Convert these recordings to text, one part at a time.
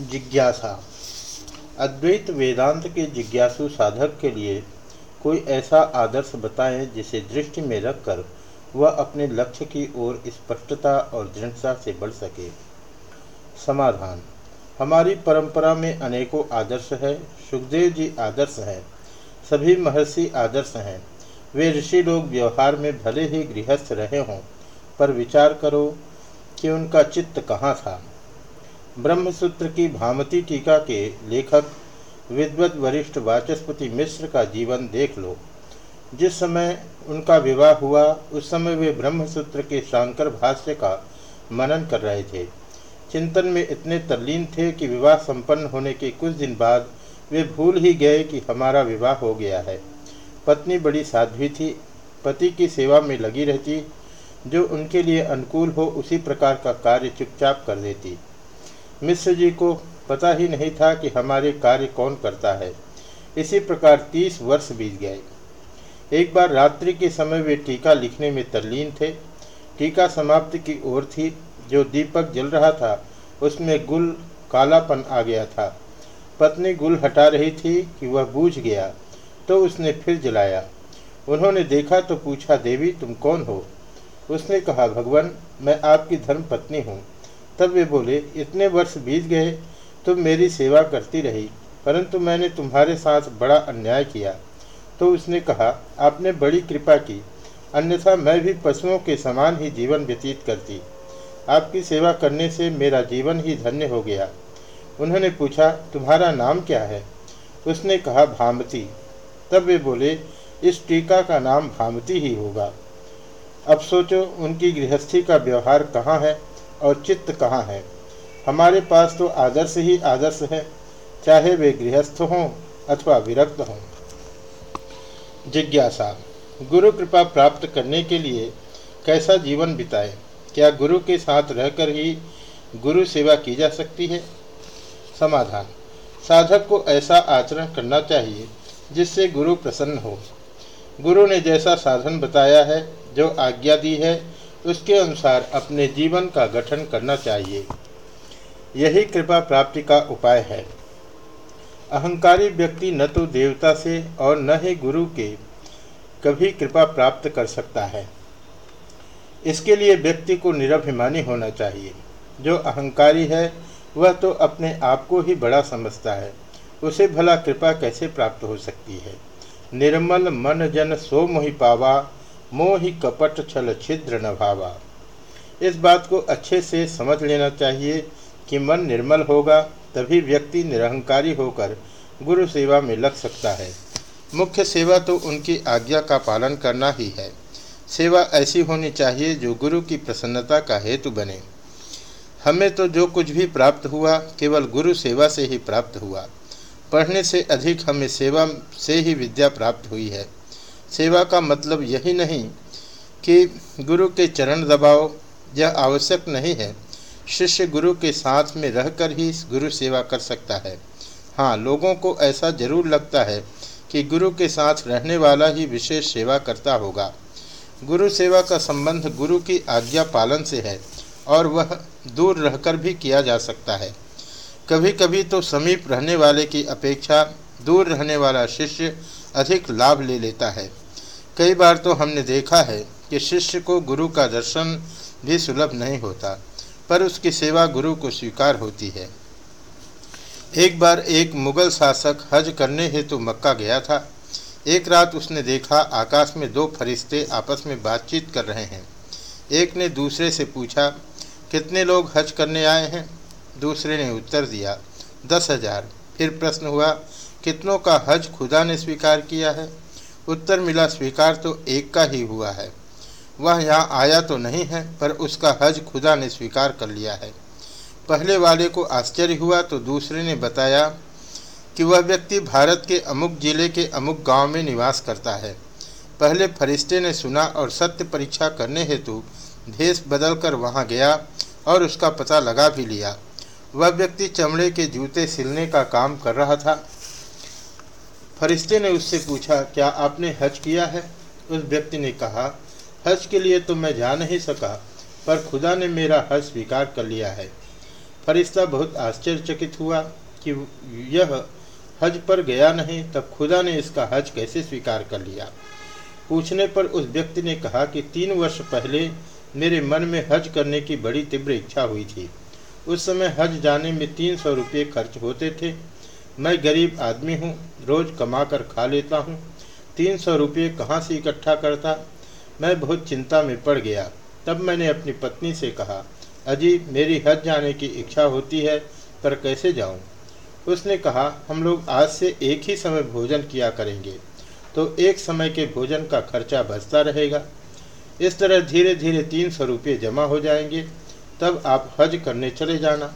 जिज्ञासा। अद्वैत वेदांत के जिज्ञासु साधक के लिए कोई ऐसा आदर्श बताएँ जिसे दृष्टि में रखकर वह अपने लक्ष्य की ओर स्पष्टता और दृढ़ता से बढ़ सके। समाधान। हमारी परंपरा में अनेकों आदर्श है, सुखदेव जी आदर्श हैं, सभी महर्षि आदर्श हैं। वे ऋषि लोग व्यवहार में भले ही गृहस्थ रहे हों, पर विचार करो कि उनका चित्त कहाँ था। ब्रह्मसूत्र की भामती टीका के लेखक विद्वत वरिष्ठ वाचस्पति मिश्र का जीवन देख लो। जिस समय उनका विवाह हुआ, उस समय वे ब्रह्मसूत्र के शांकर भाष्य का मनन कर रहे थे। चिंतन में इतने तल्लीन थे कि विवाह संपन्न होने के कुछ दिन बाद वे भूल ही गए कि हमारा विवाह हो गया है। पत्नी बड़ी साध्वी थी, पति की सेवा में लगी रहती, जो उनके लिए अनुकूल हो उसी प्रकार का कार्य चुपचाप कर देती। मिश्र जी को पता ही नहीं था कि हमारे कार्य कौन करता है। इसी प्रकार तीस वर्ष बीत गए। एक बार रात्रि के समय वे टीका लिखने में तल्लीन थे। टीका समाप्ति की ओर थी। जो दीपक जल रहा था, उसमें गुल कालापन आ गया था। पत्नी गुल हटा रही थी कि वह बूझ गया तो उसने फिर जलाया। उन्होंने देखा तो पूछा, देवी, तुम कौन हो? उसने कहा, भगवान, मैं आपकी धर्म पत्नी हूँ। तब वे बोले, इतने वर्ष बीत गए, तुम मेरी सेवा करती रही, परंतु मैंने तुम्हारे साथ बड़ा अन्याय किया। तो उसने कहा, आपने बड़ी कृपा की, अन्यथा मैं भी पशुओं के समान ही जीवन व्यतीत करती। आपकी सेवा करने से मेरा जीवन ही धन्य हो गया। उन्होंने पूछा, तुम्हारा नाम क्या है? उसने कहा, भामती। तब वे बोले, इस टीका का नाम भामती ही होगा। अब सोचो, उनकी गृहस्थी का व्यवहार कहाँ है? और चित्त कहाँ है? हमारे पास तो आदर्श ही आदर्श है, चाहे वे गृहस्थ हों अथवा विरक्त हों। जिज्ञासा, गुरु कृपा प्राप्त करने के लिए कैसा जीवन बिताए? क्या गुरु के साथ रहकर ही गुरु सेवा की जा सकती है? समाधान, साधक को ऐसा आचरण करना चाहिए जिससे गुरु प्रसन्न हो। गुरु ने जैसा साधन बताया है, जो आज्ञा दी है उसके अनुसार अपने जीवन का गठन करना चाहिए। यही कृपा प्राप्ति का उपाय है। अहंकारी व्यक्ति न तो देवता से और न ही गुरु के कभी कृपा प्राप्त कर सकता है। इसके लिए व्यक्ति को निरभिमानी होना चाहिए। जो अहंकारी है, वह तो अपने आप को ही बड़ा समझता है। उसे भला कृपा कैसे प्राप्त हो सकती है? निर्मल मन जन सो मोहि पावा मोहि कपट छल छिद्र न भावा। इस बात को अच्छे से समझ लेना चाहिए कि मन निर्मल होगा, तभी व्यक्ति निरहंकारी होकर गुरु सेवा में लग सकता है। मुख्य सेवा तो उनकी आज्ञा का पालन करना ही है। सेवा ऐसी होनी चाहिए जो गुरु की प्रसन्नता का हेतु बने। हमें तो जो कुछ भी प्राप्त हुआ, केवल गुरु सेवा से ही प्राप्त हुआ। पढ़ने से अधिक हमें सेवा से ही विद्या प्राप्त हुई है। सेवा का मतलब यही नहीं कि गुरु के चरण दबाओ, यह आवश्यक नहीं है। शिष्य गुरु के साथ में रहकर ही गुरु सेवा कर सकता है। हाँ लोगों को ऐसा ज़रूर लगता है कि गुरु के साथ रहने वाला ही विशेष सेवा करता होगा। गुरु सेवा का संबंध गुरु की आज्ञा पालन से है और वह दूर रहकर भी किया जा सकता है। कभी कभी तो समीप रहने वाले की अपेक्षा दूर रहने वाला शिष्य अधिक लाभ ले लेता है। कई बार तो हमने देखा है कि शिष्य को गुरु का दर्शन भी सुलभ नहीं होता, पर उसकी सेवा गुरु को स्वीकार होती है। एक बार एक मुगल शासक हज करने हेतु मक्का गया था। एक रात उसने देखा आकाश में दो फरिश्ते आपस में बातचीत कर रहे हैं। एक ने दूसरे से पूछा, कितने लोग हज करने आए हैं? दूसरे ने उत्तर दिया, दस हज़ार। फिर प्रश्न हुआ कितनों का हज खुदा ने स्वीकार किया है? उत्तर मिला, स्वीकार तो एक का ही हुआ है। वह यहाँ आया तो नहीं है, पर उसका हज खुदा ने स्वीकार कर लिया है। पहले वाले को आश्चर्य हुआ तो दूसरे ने बताया कि वह व्यक्ति भारत के अमुक ज़िले के अमुक गाँव में निवास करता है। पहले फरिश्ते ने सुना और सत्य परीक्षा करने हेतु भेष बदलकर वहाँ गया और उसका पता लगा भी लिया। वह व्यक्ति चमड़े के जूते सिलने का काम कर रहा था। फरिश्ते ने उससे पूछा, क्या आपने हज किया है? उस व्यक्ति ने कहा, हज के लिए तो मैं जा नहीं सका, पर खुदा ने मेरा हज स्वीकार कर लिया है। फरिश्ता बहुत आश्चर्यचकित हुआ कि यह हज पर गया नहीं, तब खुदा ने इसका हज कैसे स्वीकार कर लिया? पूछने पर उस व्यक्ति ने कहा कि तीन वर्ष पहले मेरे मन में हज करने की बड़ी तीव्र इच्छा हुई थी। उस समय हज जाने में तीन सौ रुपये खर्च होते थे। मैं गरीब आदमी हूँ, रोज कमा कर खा लेता हूँ। तीन सौ रुपये कहाँ से इकट्ठा करता? मैं बहुत चिंता में पड़ गया। तब मैंने अपनी पत्नी से कहा, अजी, मेरी हज जाने की इच्छा होती है, पर कैसे जाऊँ? उसने कहा, हम लोग आज से एक ही समय भोजन किया करेंगे तो एक समय के भोजन का खर्चा बचता रहेगा। इस तरह धीरे धीरे तीन सौ रुपये जमा हो जाएँगे। तब आप हज करने चले जाना।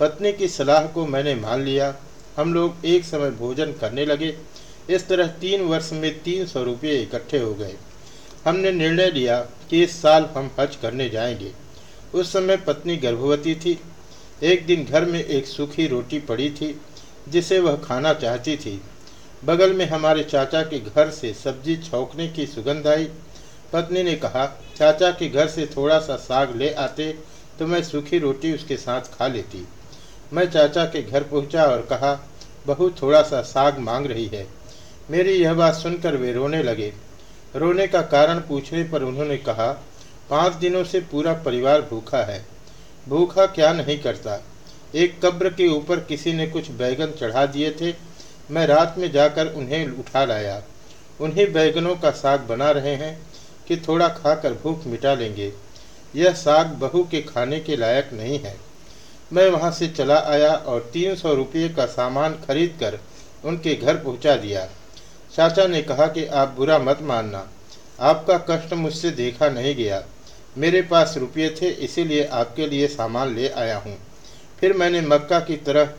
पत्नी की सलाह को मैंने मान लिया। हम लोग एक समय भोजन करने लगे। इस तरह तीन वर्ष में तीन सौ रुपये इकट्ठे हो गए। हमने निर्णय लिया कि इस साल हम हज करने जाएँगे। उस समय पत्नी गर्भवती थी। एक दिन घर में एक सूखी रोटी पड़ी थी, जिसे वह खाना चाहती थी। बगल में हमारे चाचा के घर से सब्ज़ी छौंकने की सुगंध आई। पत्नी ने कहा, चाचा के घर से थोड़ा सा साग ले आते तो मैं सूखी रोटी उसके साथ खा लेती। मैं चाचा के घर पहुँचा और कहा, बहू थोड़ा सा साग मांग रही है। मेरी यह बात सुनकर वे रोने लगे। रोने का कारण पूछने पर उन्होंने कहा, पाँच दिनों से पूरा परिवार भूखा है। भूखा क्या नहीं करता। एक कब्र के ऊपर किसी ने कुछ बैगन चढ़ा दिए थे। मैं रात में जाकर उन्हें उठा लाया। उन्हीं बैगनों का साग बना रहे हैं कि थोड़ा खाकर भूख मिटा लेंगे। यह साग बहू के खाने के लायक नहीं है। मैं वहाँ से चला आया और तीन सौ रुपये का सामान खरीद कर उनके घर पहुँचा दिया। चाचा ने कहा कि आप बुरा मत मानना। आपका कष्ट मुझसे देखा नहीं गया। मेरे पास रुपये थे, इसीलिए आपके लिए सामान ले आया हूँ। फिर मैंने मक्का की तरह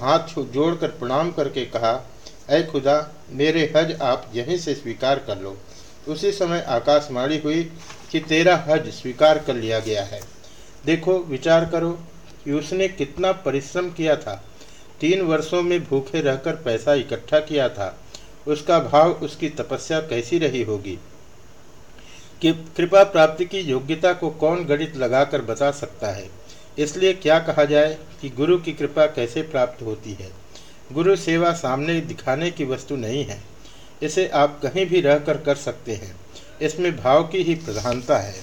हाथ जोड़कर प्रणाम करके कहा अय खुदा, मेरे हज आप यहीं से स्वीकार कर लो। उसी समय आकाशवाणी हुई कि तेरा हज स्वीकार कर लिया गया है। देखो, विचार करो कि उसने कितना परिश्रम किया था। तीन वर्षों में भूखे रहकर पैसा इकट्ठा किया था। उसका भाव, उसकी तपस्या कैसी रही होगी? कि कृपा प्राप्ति की योग्यता को कौन गणित लगाकर बता सकता है? इसलिए क्या कहा जाए कि गुरु की कृपा कैसे प्राप्त होती है? गुरु सेवा सामने दिखाने की वस्तु नहीं है। इसे आप कहीं भी रहकर कर सकते हैं। इसमें भाव की ही प्रधानता है।